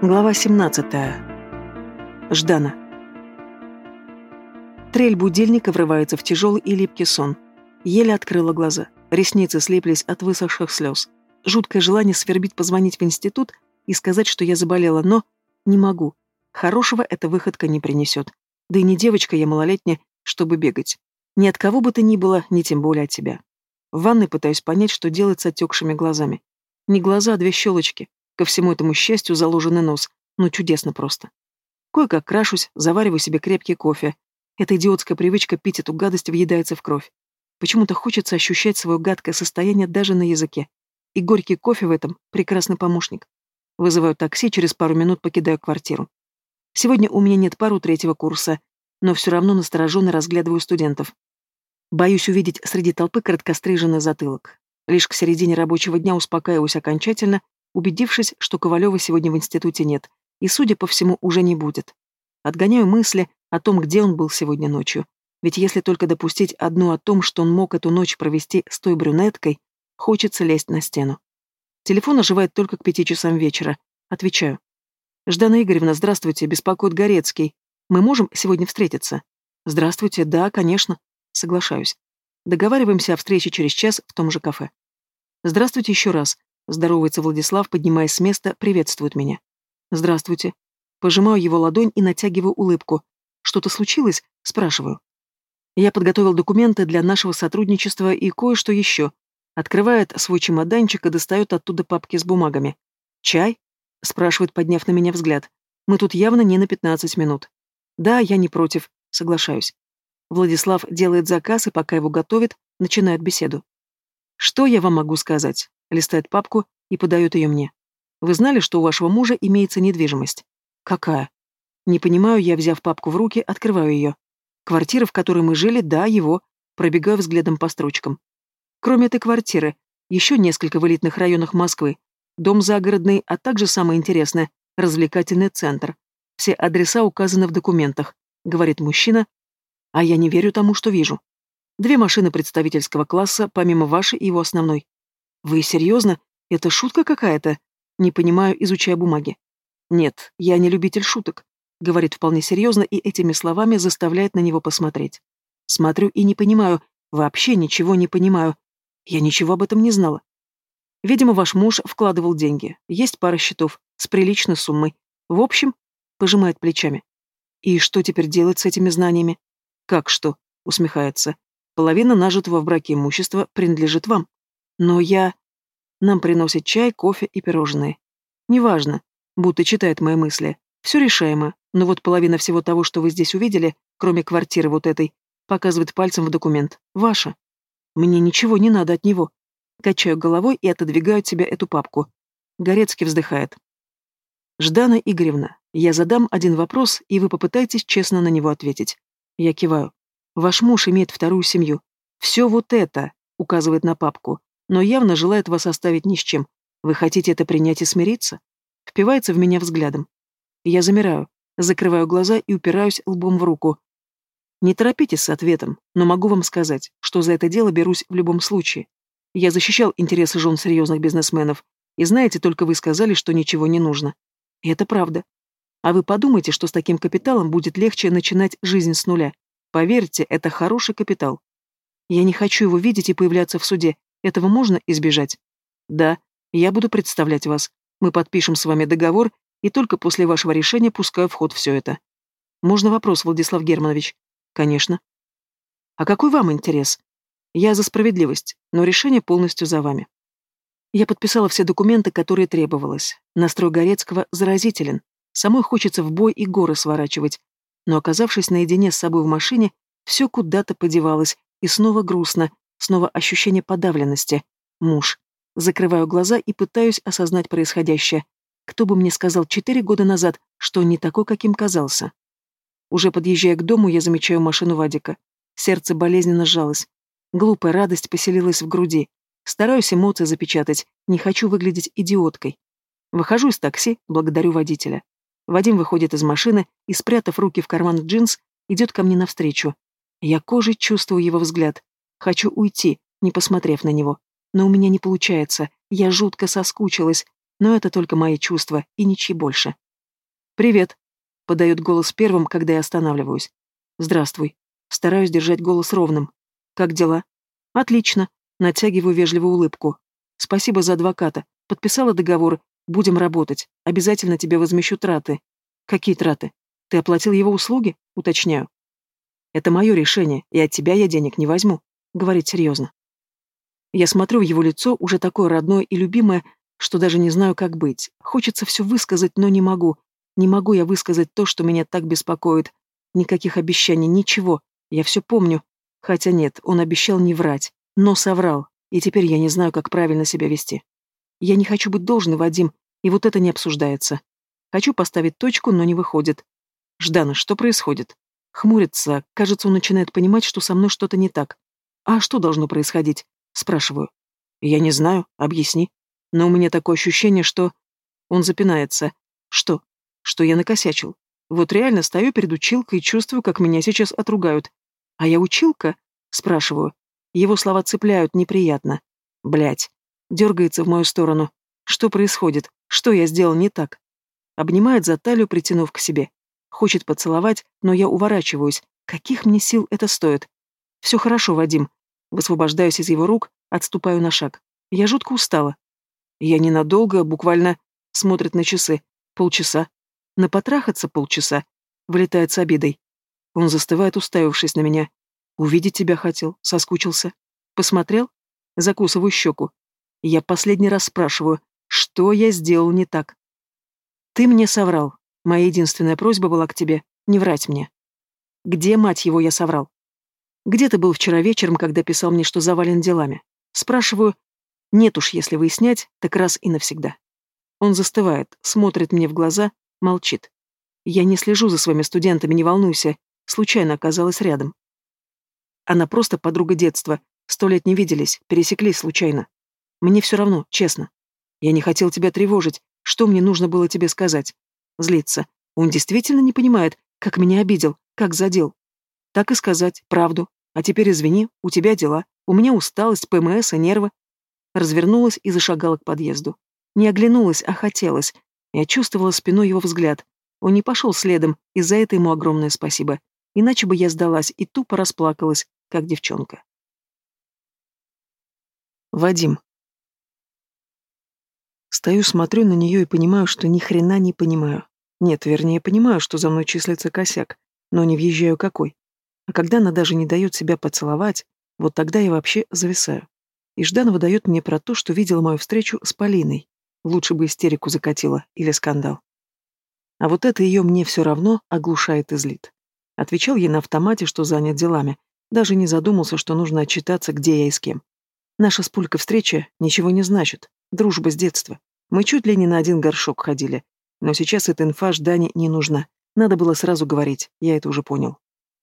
Глава 17. Ждана. Трель будильника врывается в тяжелый и липкий сон. Еле открыла глаза. Ресницы слиплись от высохших слез. Жуткое желание свербить позвонить в институт и сказать, что я заболела, но не могу. Хорошего эта выходка не принесет. Да и не девочка я малолетняя, чтобы бегать. Ни от кого бы то ни было, ни тем более от тебя. В ванной пытаюсь понять, что делать с отекшими глазами. Не глаза, а две щелочки. Ко всему этому счастью заложенный нос. Ну, чудесно просто. Кое-как крашусь, завариваю себе крепкий кофе. Эта идиотская привычка пить эту гадость въедается в кровь. Почему-то хочется ощущать свое гадкое состояние даже на языке. И горький кофе в этом — прекрасный помощник. Вызываю такси, через пару минут покидаю квартиру. Сегодня у меня нет пару третьего курса, но все равно настороженно разглядываю студентов. Боюсь увидеть среди толпы короткостриженный затылок. Лишь к середине рабочего дня успокаиваюсь окончательно убедившись, что Ковалева сегодня в институте нет, и, судя по всему, уже не будет. Отгоняю мысли о том, где он был сегодня ночью. Ведь если только допустить одну о том, что он мог эту ночь провести с той брюнеткой, хочется лезть на стену. Телефон оживает только к пяти часам вечера. Отвечаю. «Ждана Игоревна, здравствуйте, беспокоит Горецкий. Мы можем сегодня встретиться?» «Здравствуйте, да, конечно». Соглашаюсь. Договариваемся о встрече через час в том же кафе. «Здравствуйте еще раз. Здоровается Владислав, поднимаясь с места, приветствует меня. «Здравствуйте». Пожимаю его ладонь и натягиваю улыбку. «Что-то случилось?» Спрашиваю. Я подготовил документы для нашего сотрудничества и кое-что еще. Открывает свой чемоданчик и достает оттуда папки с бумагами. «Чай?» — спрашивает, подняв на меня взгляд. «Мы тут явно не на 15 минут». «Да, я не против», — соглашаюсь. Владислав делает заказ, и пока его готовит, начинает беседу. «Что я вам могу сказать? Листает папку и подает ее мне. «Вы знали, что у вашего мужа имеется недвижимость?» «Какая?» «Не понимаю, я, взяв папку в руки, открываю ее. Квартира, в которой мы жили, да, его. Пробегаю взглядом по строчкам. Кроме этой квартиры, еще несколько в элитных районах Москвы. Дом загородный, а также самое интересное – развлекательный центр. Все адреса указаны в документах», – говорит мужчина, а я не верю тому, что вижу. Две машины представительского класса, помимо вашей и его основной. «Вы серьезно? Это шутка какая-то?» Не понимаю, изучая бумаги. «Нет, я не любитель шуток», — говорит вполне серьезно и этими словами заставляет на него посмотреть. Смотрю и не понимаю, вообще ничего не понимаю. Я ничего об этом не знала. Видимо, ваш муж вкладывал деньги. Есть пара счетов с приличной суммой. В общем, пожимает плечами. И что теперь делать с этими знаниями? Как что? Усмехается. Половина нажитого в браке имущества принадлежит вам. Но я... Нам приносят чай, кофе и пирожные. Неважно, будто читает мои мысли. Все решаемо, но вот половина всего того, что вы здесь увидели, кроме квартиры вот этой, показывает пальцем в документ. Ваша. Мне ничего не надо от него. Качаю головой и отодвигаю от себя эту папку. Горецкий вздыхает. Ждана Игоревна, я задам один вопрос, и вы попытаетесь честно на него ответить. Я киваю. Ваш муж имеет вторую семью. Все вот это, указывает на папку, но явно желает вас оставить ни с чем. Вы хотите это принять и смириться? Впивается в меня взглядом. Я замираю, закрываю глаза и упираюсь лбом в руку. Не торопитесь с ответом, но могу вам сказать, что за это дело берусь в любом случае. Я защищал интересы жен серьезных бизнесменов, и знаете, только вы сказали, что ничего не нужно. И это правда. А вы подумайте, что с таким капиталом будет легче начинать жизнь с нуля. Поверьте, это хороший капитал. Я не хочу его видеть и появляться в суде, этого можно избежать? Да, я буду представлять вас. Мы подпишем с вами договор, и только после вашего решения пускаю в ход все это. Можно вопрос, Владислав Германович? Конечно. А какой вам интерес? Я за справедливость, но решение полностью за вами. Я подписала все документы, которые требовалось. Настрой Горецкого заразителен. Самой хочется в бой и горы сворачивать. Но оказавшись наедине с собой в машине, все куда-то подевалось, и снова грустно, Снова ощущение подавленности. Муж. Закрываю глаза и пытаюсь осознать происходящее. Кто бы мне сказал четыре года назад, что не такой, каким казался? Уже подъезжая к дому, я замечаю машину Вадика. Сердце болезненно сжалось. Глупая радость поселилась в груди. Стараюсь эмоции запечатать, не хочу выглядеть идиоткой. Выхожу из такси, благодарю водителя. Вадим выходит из машины и, спрятав руки в карман джинс, идет ко мне навстречу. Я кожей чувствую его взгляд. Хочу уйти, не посмотрев на него. Но у меня не получается. Я жутко соскучилась. Но это только мои чувства и ничьи больше. «Привет», — подает голос первым, когда я останавливаюсь. «Здравствуй». Стараюсь держать голос ровным. «Как дела?» «Отлично», — натягиваю вежливую улыбку. «Спасибо за адвоката. Подписала договор. Будем работать. Обязательно тебе возмещу траты». «Какие траты? Ты оплатил его услуги?» — уточняю. «Это мое решение, и от тебя я денег не возьму», — говорит серьезно. Я смотрю в его лицо, уже такое родное и любимое, что даже не знаю, как быть. Хочется все высказать, но не могу. Не могу я высказать то, что меня так беспокоит. Никаких обещаний, ничего. Я все помню. Хотя нет, он обещал не врать, но соврал. И теперь я не знаю, как правильно себя вести. Я не хочу быть должной, Вадим, и вот это не обсуждается. Хочу поставить точку, но не выходит. Ждана, что происходит? Хмурится, кажется, он начинает понимать, что со мной что-то не так. А что должно происходить? Спрашиваю. Я не знаю, объясни. Но у меня такое ощущение, что... Он запинается. Что? Что я накосячил. Вот реально стою перед училкой и чувствую, как меня сейчас отругают. А я училка? Спрашиваю. Его слова цепляют неприятно. Блять. Дергается в мою сторону. Что происходит? Что я сделал не так? Обнимает за талию, притянув к себе. Хочет поцеловать, но я уворачиваюсь. Каких мне сил это стоит? Все хорошо, Вадим. Высвобождаюсь из его рук, отступаю на шаг. Я жутко устала. Я ненадолго, буквально смотрит на часы. Полчаса. На потрахаться полчаса. Вылетает с обидой. Он застывает, уставившись на меня. Увидеть тебя хотел, соскучился. Посмотрел? Закусываю щеку. Я последний раз спрашиваю, что я сделал не так? Ты мне соврал. Моя единственная просьба была к тебе — не врать мне. Где, мать его, я соврал? Где ты был вчера вечером, когда писал мне, что завален делами? Спрашиваю. Нет уж, если выяснять, так раз и навсегда. Он застывает, смотрит мне в глаза, молчит. Я не слежу за своими студентами, не волнуйся. Случайно оказалась рядом. Она просто подруга детства. Сто лет не виделись, пересеклись случайно. Мне все равно, честно. Я не хотел тебя тревожить. Что мне нужно было тебе сказать? Злиться. Он действительно не понимает, как меня обидел, как задел. Так и сказать, правду. А теперь извини, у тебя дела. У меня усталость, ПМС и нервы. Развернулась и зашагала к подъезду. Не оглянулась, а хотелось. Я чувствовала спиной его взгляд. Он не пошел следом, и за это ему огромное спасибо. Иначе бы я сдалась и тупо расплакалась, как девчонка. Вадим. Стою, смотрю на нее и понимаю, что ни хрена не понимаю. Нет, вернее, понимаю, что за мной числится косяк, но не въезжаю какой. А когда она даже не дает себя поцеловать, вот тогда я вообще зависаю. И Жданова дает мне про то, что видела мою встречу с Полиной. Лучше бы истерику закатила или скандал. А вот это ее мне все равно оглушает и злит. Отвечал ей на автомате, что занят делами. Даже не задумался, что нужно отчитаться, где я и с кем. Наша с Пулькой встреча ничего не значит. Дружба с детства. Мы чуть ли не на один горшок ходили. Но сейчас эта инфа Ждане не нужна. Надо было сразу говорить, я это уже понял.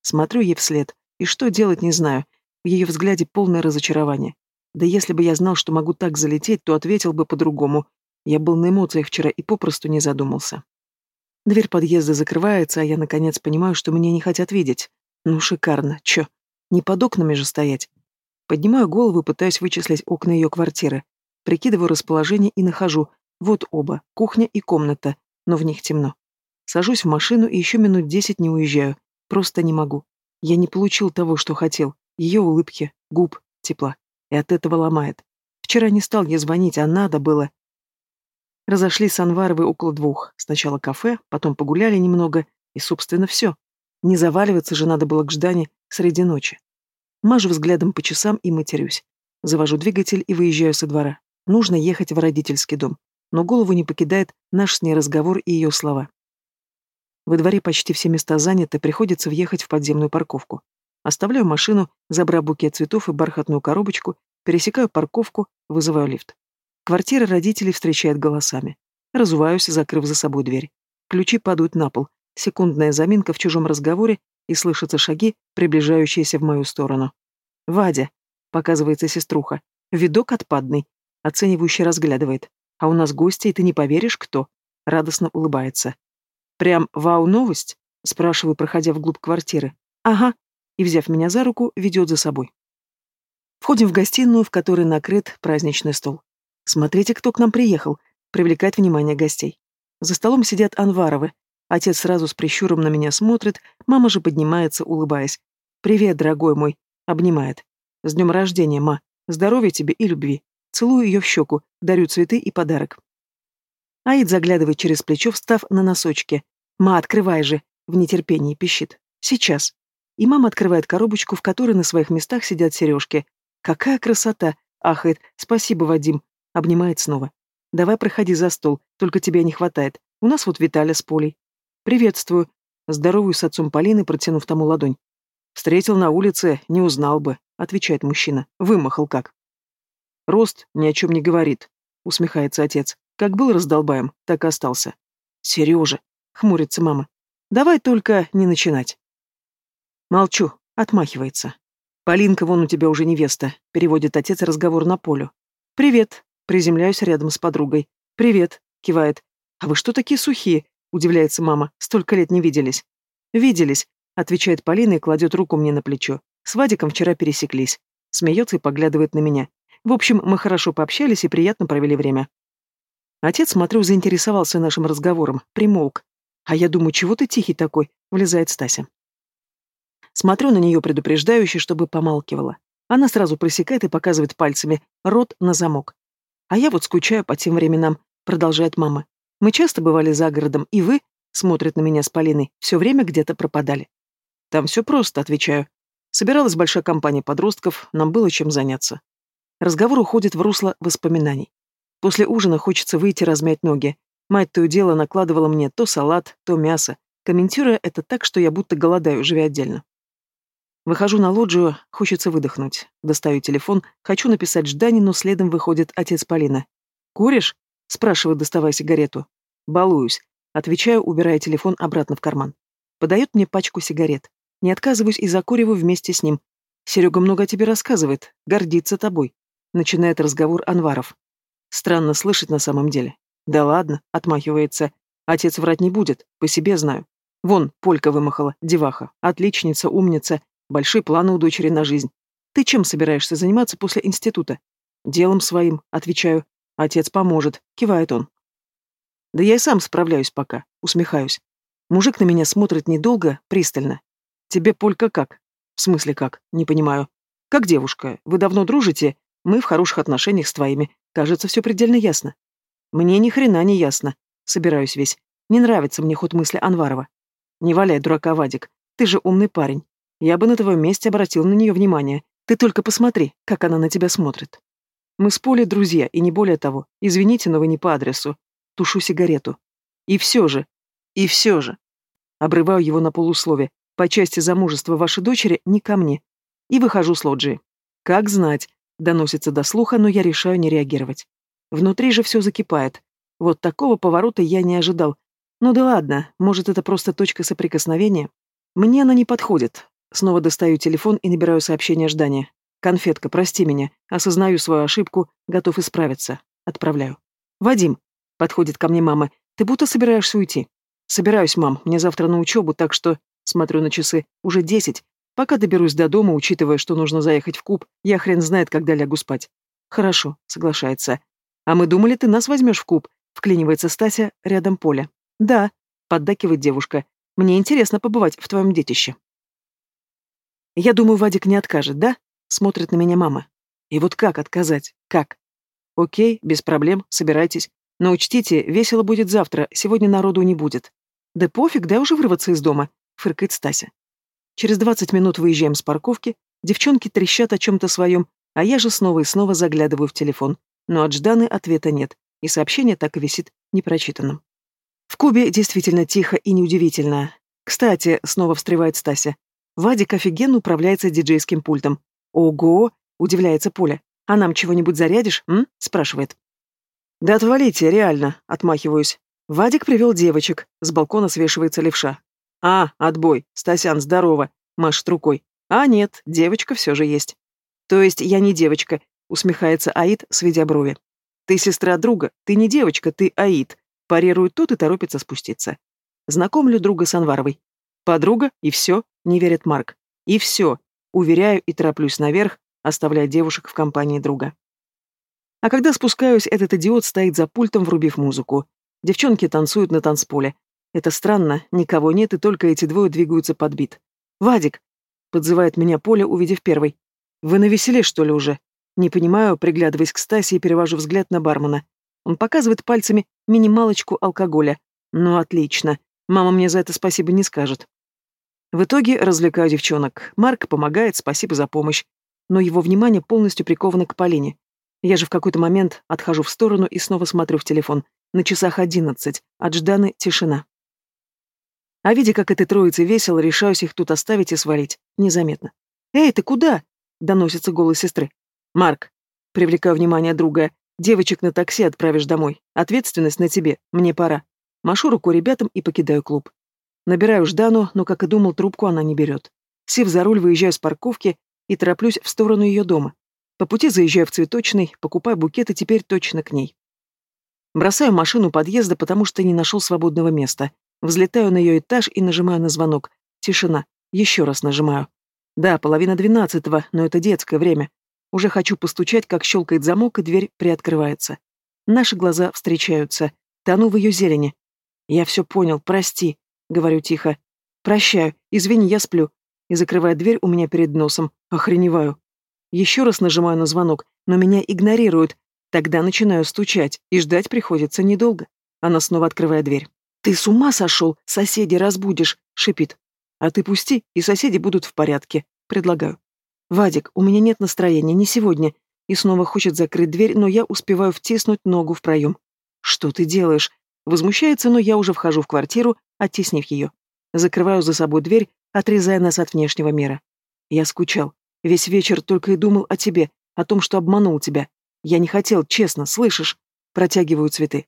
Смотрю ей вслед, и что делать не знаю. В ее взгляде полное разочарование. Да если бы я знал, что могу так залететь, то ответил бы по-другому. Я был на эмоциях вчера и попросту не задумался. Дверь подъезда закрывается, а я наконец понимаю, что меня не хотят видеть. Ну, шикарно. Чё? Не под окнами же стоять. Поднимаю голову пытаюсь вычислить окна ее квартиры. Прикидываю расположение и нахожу. Вот оба, кухня и комната, но в них темно. Сажусь в машину и еще минут десять не уезжаю. Просто не могу. Я не получил того, что хотел. Ее улыбки, губ, тепла. И от этого ломает. Вчера не стал я звонить, а надо было. Разошлись с Анваровой около двух. Сначала кафе, потом погуляли немного, и, собственно, все. Не заваливаться же надо было к Ждане среди ночи. Мажу взглядом по часам и матерюсь. Завожу двигатель и выезжаю со двора. Нужно ехать в родительский дом. Но голову не покидает наш с ней разговор и ее слова. Во дворе почти все места заняты, приходится въехать в подземную парковку. Оставляю машину, забрав букет цветов и бархатную коробочку, пересекаю парковку, вызываю лифт. Квартира родителей встречает голосами. Разуваюсь, закрыв за собой дверь. Ключи падают на пол. Секундная заминка в чужом разговоре, и слышатся шаги, приближающиеся в мою сторону. «Вадя», — показывается сеструха, — «видок отпадный», — оценивающе разглядывает. «А у нас гости, и ты не поверишь, кто?» — радостно улыбается. «Прям вау-новость?» — спрашиваю, проходя вглубь квартиры. «Ага», и, взяв меня за руку, ведет за собой. Входим в гостиную, в которой накрыт праздничный стол. Смотрите, кто к нам приехал, привлекает внимание гостей. За столом сидят Анваровы. Отец сразу с прищуром на меня смотрит, мама же поднимается, улыбаясь. «Привет, дорогой мой!» — обнимает. «С днем рождения, ма! Здоровья тебе и любви!» Целую ее в щеку, дарю цветы и подарок. Аид заглядывает через плечо, встав на носочки. «Ма, открывай же!» — в нетерпении пищит. «Сейчас!» И мама открывает коробочку, в которой на своих местах сидят сережки. «Какая красота!» — ахает. «Спасибо, Вадим!» — обнимает снова. «Давай проходи за стол, только тебя не хватает. У нас вот Виталя с Полей». «Приветствую!» — здоровую с отцом Полины, протянув тому ладонь. «Встретил на улице, не узнал бы», — отвечает мужчина. «Вымахал как». «Рост ни о чем не говорит», — усмехается отец. Как был раздолбаем, так и остался. Сережа, хмурится мама. Давай только не начинать. Молчу, отмахивается. Полинка, вон у тебя уже невеста, переводит отец разговор на полю. Привет, приземляюсь рядом с подругой. Привет, кивает. А вы что такие сухие? Удивляется мама. Столько лет не виделись. Виделись, отвечает Полина и кладет руку мне на плечо. С Вадиком вчера пересеклись. Смеется и поглядывает на меня. В общем, мы хорошо пообщались и приятно провели время. Отец, смотрю, заинтересовался нашим разговором, примолк. А я думаю, чего ты тихий такой, влезает Стася. Смотрю на нее предупреждающе, чтобы помалкивала. Она сразу пресекает и показывает пальцами, рот на замок. А я вот скучаю по тем временам, продолжает мама. Мы часто бывали за городом, и вы, смотрит на меня с Полиной, все время где-то пропадали. Там все просто, отвечаю. Собиралась большая компания подростков, нам было чем заняться. Разговор уходит в русло воспоминаний. После ужина хочется выйти размять ноги. Мать то и дело накладывала мне то салат, то мясо, комментируя это так, что я будто голодаю, живя отдельно. Выхожу на лоджию, хочется выдохнуть. Достаю телефон, хочу написать Ждане, но следом выходит отец Полина. «Куришь?» — спрашивает, доставая сигарету. «Балуюсь», — отвечаю, убирая телефон обратно в карман. Подает мне пачку сигарет. Не отказываюсь и закуриваю вместе с ним. Серега много о тебе рассказывает, гордится тобой. Начинает разговор Анваров. Странно слышать на самом деле. Да ладно, отмахивается. Отец врать не будет, по себе знаю. Вон, Полька вымахала, деваха, отличница, умница, большие планы у дочери на жизнь. Ты чем собираешься заниматься после института? Делом своим, отвечаю. Отец поможет, кивает он. Да я и сам справляюсь пока, усмехаюсь. Мужик на меня смотрит недолго, пристально. Тебе, Полька, как? В смысле как? Не понимаю. Как девушка, вы давно дружите? Мы в хороших отношениях с твоими. Кажется, все предельно ясно. Мне ни хрена не ясно. Собираюсь весь. Не нравится мне ход мысли Анварова. Не валяй, дурака, Вадик. Ты же умный парень. Я бы на твоем месте обратил на нее внимание. Ты только посмотри, как она на тебя смотрит. Мы с Полей друзья, и не более того. Извините, но вы не по адресу. Тушу сигарету. И все же. И все же. Обрываю его на полуслове. По части замужества вашей дочери не ко мне. И выхожу с лоджии. Как знать, Доносится до слуха, но я решаю не реагировать. Внутри же все закипает. Вот такого поворота я не ожидал. Ну да ладно, может, это просто точка соприкосновения? Мне она не подходит. Снова достаю телефон и набираю сообщение ожидания. «Конфетка, прости меня. Осознаю свою ошибку, готов исправиться». Отправляю. «Вадим», — подходит ко мне мама, — «ты будто собираешься уйти?» «Собираюсь, мам. Мне завтра на учебу, так что...» Смотрю на часы. «Уже десять. Пока доберусь до дома, учитывая, что нужно заехать в куб, я хрен знает, когда лягу спать. Хорошо, соглашается. А мы думали, ты нас возьмешь в куб. Вклинивается Стася рядом поля. Да, поддакивает девушка. Мне интересно побывать в твоем детище. Я думаю, Вадик не откажет, да? Смотрит на меня мама. И вот как отказать? Как? Окей, без проблем, собирайтесь. Но учтите, весело будет завтра, сегодня народу не будет. Да пофиг, дай уже вырваться из дома, фыркает Стася. Через 20 минут выезжаем с парковки, девчонки трещат о чем-то своем, а я же снова и снова заглядываю в телефон. Но от Жданы ответа нет, и сообщение так и висит непрочитанным. В Кубе действительно тихо и неудивительно. Кстати, снова встревает Стася. Вадик офигенно управляется диджейским пультом. «Ого!» — удивляется Поля. «А нам чего-нибудь зарядишь?» м?» — спрашивает. «Да отвалите, реально!» — отмахиваюсь. Вадик привел девочек, с балкона свешивается левша. «А, отбой. Стасян, здорово!» — машет рукой. «А нет, девочка все же есть». «То есть я не девочка», — усмехается Аид, сведя брови. «Ты сестра друга, ты не девочка, ты Аид», — парирует тут и торопится спуститься. Знакомлю друга с Анваровой. «Подруга, и все», — не верит Марк. «И все», — уверяю и тороплюсь наверх, оставляя девушек в компании друга. А когда спускаюсь, этот идиот стоит за пультом, врубив музыку. Девчонки танцуют на танцполе. Это странно, никого нет, и только эти двое двигаются под бит. «Вадик!» — подзывает меня Поля, увидев первый. «Вы навеселе, что ли, уже?» Не понимаю, приглядываясь к Стасе и перевожу взгляд на бармена. Он показывает пальцами минималочку алкоголя. Ну, отлично. Мама мне за это спасибо не скажет. В итоге развлекаю девчонок. Марк помогает, спасибо за помощь. Но его внимание полностью приковано к Полине. Я же в какой-то момент отхожу в сторону и снова смотрю в телефон. На часах одиннадцать. От Жданы тишина. А видя, как этой троице весело, решаюсь их тут оставить и свалить. Незаметно. «Эй, ты куда?» — доносится голос сестры. «Марк», — привлекаю внимание друга, — «девочек на такси отправишь домой. Ответственность на тебе. Мне пора». Машу руку ребятам и покидаю клуб. Набираю Ждану, но, как и думал, трубку она не берет. Сев за руль, выезжаю с парковки и тороплюсь в сторону ее дома. По пути заезжаю в цветочный, покупаю букет и теперь точно к ней. Бросаю машину подъезда, потому что не нашел свободного места. Взлетаю на ее этаж и нажимаю на звонок. Тишина. Еще раз нажимаю. Да, половина двенадцатого, но это детское время. Уже хочу постучать, как щелкает замок, и дверь приоткрывается. Наши глаза встречаются. Тону в ее зелени. Я все понял, прости, говорю тихо. Прощаю, извини, я сплю. И закрывая дверь у меня перед носом. Охреневаю. Еще раз нажимаю на звонок, но меня игнорируют. Тогда начинаю стучать, и ждать приходится недолго. Она снова открывает дверь. «Ты с ума сошел? Соседей разбудишь!» — шипит. «А ты пусти, и соседи будут в порядке», — предлагаю. «Вадик, у меня нет настроения, не сегодня». И снова хочет закрыть дверь, но я успеваю втиснуть ногу в проем. «Что ты делаешь?» Возмущается, но я уже вхожу в квартиру, оттеснив ее. Закрываю за собой дверь, отрезая нас от внешнего мира. Я скучал. Весь вечер только и думал о тебе, о том, что обманул тебя. Я не хотел, честно, слышишь? Протягиваю цветы.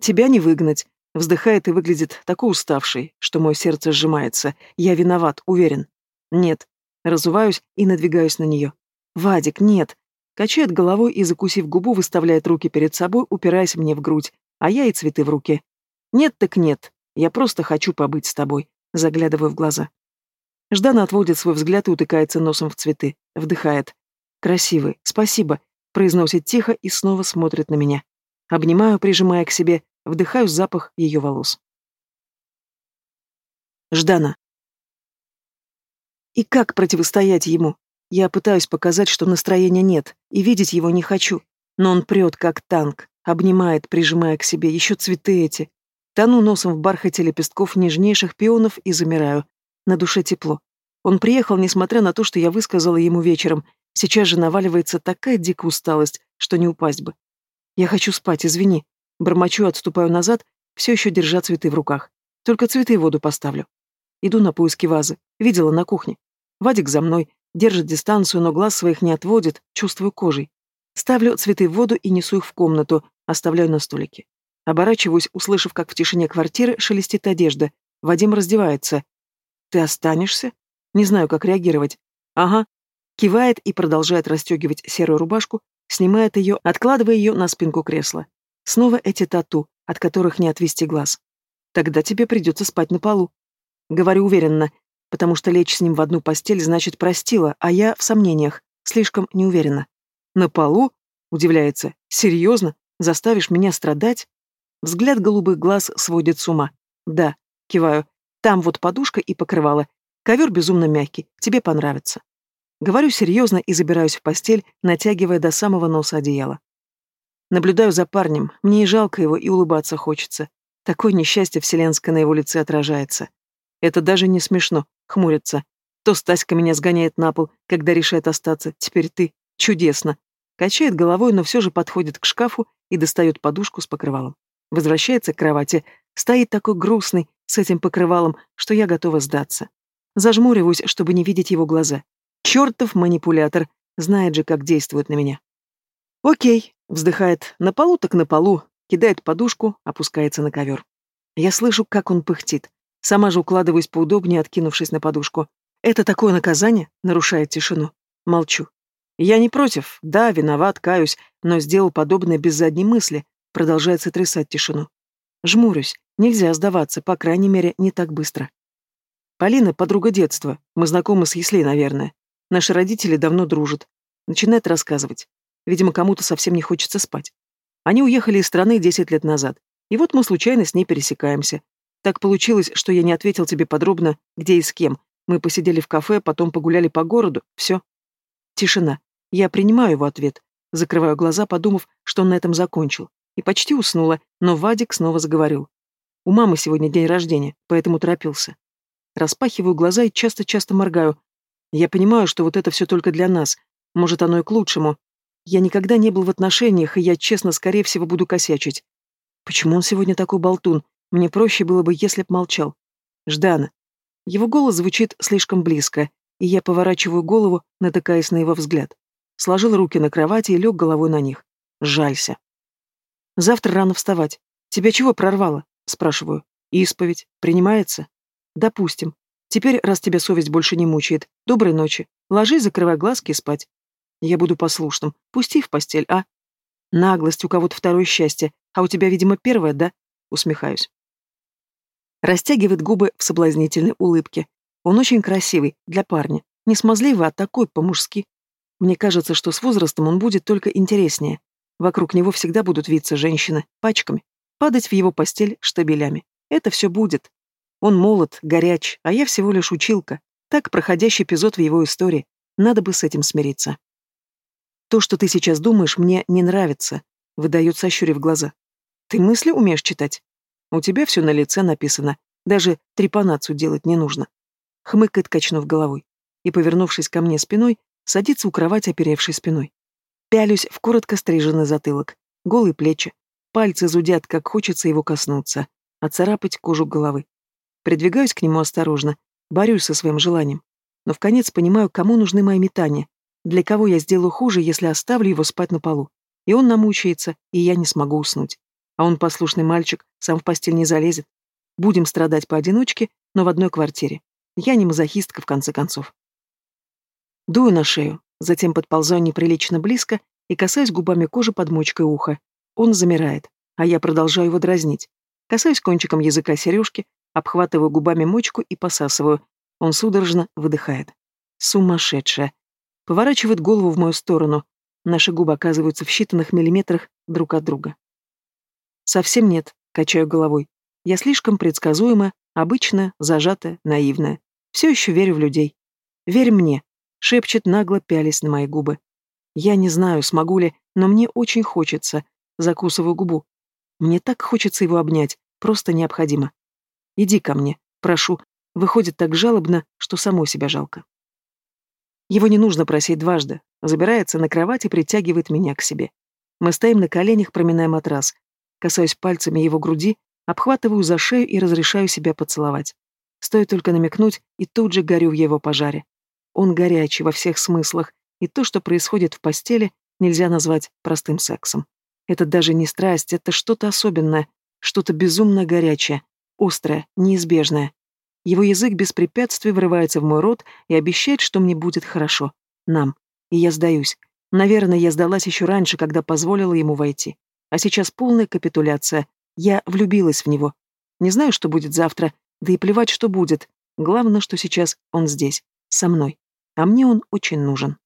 Тебя не выгнать. Вздыхает и выглядит такой уставший, что мое сердце сжимается. Я виноват, уверен. Нет. Разуваюсь и надвигаюсь на нее. Вадик, нет. Качает головой и, закусив губу, выставляет руки перед собой, упираясь мне в грудь, а я и цветы в руки. Нет так нет. Я просто хочу побыть с тобой. Заглядываю в глаза. Ждана отводит свой взгляд и утыкается носом в цветы. Вдыхает. «Красивый, спасибо», — произносит тихо и снова смотрит на меня. Обнимаю, прижимая к себе, вдыхаю запах ее волос. Ждана. И как противостоять ему? Я пытаюсь показать, что настроения нет, и видеть его не хочу. Но он прет, как танк, обнимает, прижимая к себе, еще цветы эти. Тону носом в бархате лепестков нежнейших пионов и замираю. На душе тепло. Он приехал, несмотря на то, что я высказала ему вечером. Сейчас же наваливается такая дикая усталость, что не упасть бы. Я хочу спать, извини. Бормочу, отступаю назад, все еще держа цветы в руках. Только цветы в воду поставлю. Иду на поиски вазы. Видела на кухне. Вадик за мной, держит дистанцию, но глаз своих не отводит, чувствую кожей. Ставлю цветы в воду и несу их в комнату, оставляю на столике. Оборачиваюсь, услышав, как в тишине квартиры шелестит одежда. Вадим раздевается. «Ты останешься?» Не знаю, как реагировать. «Ага». Кивает и продолжает расстегивать серую рубашку, снимает ее, откладывая ее на спинку кресла. Снова эти тату, от которых не отвести глаз. Тогда тебе придется спать на полу. Говорю уверенно, потому что лечь с ним в одну постель значит простила, а я в сомнениях, слишком неуверенно. На полу? Удивляется. Серьезно? Заставишь меня страдать? Взгляд голубых глаз сводит с ума. Да, киваю. Там вот подушка и покрывало. Ковер безумно мягкий. Тебе понравится. Говорю серьезно и забираюсь в постель, натягивая до самого носа одеяло. Наблюдаю за парнем. Мне и жалко его, и улыбаться хочется. Такое несчастье вселенское на его лице отражается. Это даже не смешно, хмурится. То Стаська меня сгоняет на пол, когда решает остаться. Теперь ты. Чудесно. Качает головой, но все же подходит к шкафу и достает подушку с покрывалом. Возвращается к кровати. Стоит такой грустный, с этим покрывалом, что я готова сдаться. Зажмуриваюсь, чтобы не видеть его глаза. Чертов манипулятор. Знает же, как действует на меня. Окей, вздыхает. На полу так на полу. Кидает подушку, опускается на ковер. Я слышу, как он пыхтит. Сама же укладываюсь поудобнее, откинувшись на подушку. Это такое наказание? Нарушает тишину. Молчу. Я не против. Да, виноват, каюсь, но сделал подобное без задней мысли. Продолжает сотрясать тишину. Жмурюсь. Нельзя сдаваться, по крайней мере, не так быстро. Полина — подруга детства. Мы знакомы с Еслей, наверное. Наши родители давно дружат. Начинает рассказывать. Видимо, кому-то совсем не хочется спать. Они уехали из страны десять лет назад. И вот мы случайно с ней пересекаемся. Так получилось, что я не ответил тебе подробно, где и с кем. Мы посидели в кафе, потом погуляли по городу. Все. Тишина. Я принимаю его ответ. Закрываю глаза, подумав, что он на этом закончил. И почти уснула, но Вадик снова заговорил. У мамы сегодня день рождения, поэтому торопился. Распахиваю глаза и часто-часто моргаю. Я понимаю, что вот это все только для нас. Может, оно и к лучшему. Я никогда не был в отношениях, и я, честно, скорее всего, буду косячить. Почему он сегодня такой болтун? Мне проще было бы, если б молчал. Ждана. Его голос звучит слишком близко, и я поворачиваю голову, натыкаясь на его взгляд. Сложил руки на кровати и лег головой на них. Жалься. Завтра рано вставать. Тебя чего прорвало? Спрашиваю. Исповедь. Принимается? Допустим. Теперь, раз тебя совесть больше не мучает, доброй ночи. Ложись, закрывай глазки и спать. Я буду послушным. Пусти в постель, а? Наглость у кого-то второе счастье, а у тебя, видимо, первое, да? Усмехаюсь. Растягивает губы в соблазнительной улыбке. Он очень красивый, для парня. Не смазливый, а такой, по-мужски. Мне кажется, что с возрастом он будет только интереснее. Вокруг него всегда будут виться женщины, пачками, падать в его постель штабелями. Это все будет. Он молод, горяч, а я всего лишь училка. Так проходящий эпизод в его истории. Надо бы с этим смириться. То, что ты сейчас думаешь, мне не нравится, выдает сощурив глаза. Ты мысли умеешь читать? У тебя все на лице написано. Даже трепанацию делать не нужно. Хмыкает, качнув головой. И, повернувшись ко мне спиной, садится у кровати, оперевшей спиной. Пялюсь в коротко стриженный затылок, голые плечи. Пальцы зудят, как хочется его коснуться, оцарапать кожу головы. Придвигаюсь к нему осторожно, борюсь со своим желанием. Но в конец понимаю, кому нужны мои метания, для кого я сделаю хуже, если оставлю его спать на полу? И он намучается, и я не смогу уснуть. А он послушный мальчик, сам в постель не залезет. Будем страдать поодиночке, но в одной квартире. Я не мазохистка, в конце концов. Дую на шею, затем подползаю неприлично близко и касаюсь губами кожи под мочкой уха. Он замирает, а я продолжаю его дразнить. Касаюсь кончиком языка сережки, обхватываю губами мочку и посасываю. Он судорожно выдыхает. Сумасшедшая. Поворачивает голову в мою сторону. Наши губы оказываются в считанных миллиметрах друг от друга. Совсем нет, качаю головой. Я слишком предсказуема, обычная, зажатая, наивная. Все еще верю в людей. Верь мне, шепчет нагло, пялись на мои губы. Я не знаю, смогу ли, но мне очень хочется. Закусываю губу. Мне так хочется его обнять, просто необходимо. Иди ко мне, прошу. Выходит так жалобно, что самой себя жалко. Его не нужно просить дважды. Забирается на кровать и притягивает меня к себе. Мы стоим на коленях, проминая матрас. Касаюсь пальцами его груди, обхватываю за шею и разрешаю себя поцеловать. Стоит только намекнуть, и тут же горю в его пожаре. Он горячий во всех смыслах, и то, что происходит в постели, нельзя назвать простым сексом. Это даже не страсть, это что-то особенное, что-то безумно горячее, острое, неизбежное. Его язык без препятствий врывается в мой рот и обещает, что мне будет хорошо. Нам. И я сдаюсь. Наверное, я сдалась еще раньше, когда позволила ему войти. А сейчас полная капитуляция. Я влюбилась в него. Не знаю, что будет завтра, да и плевать, что будет. Главное, что сейчас он здесь, со мной. А мне он очень нужен.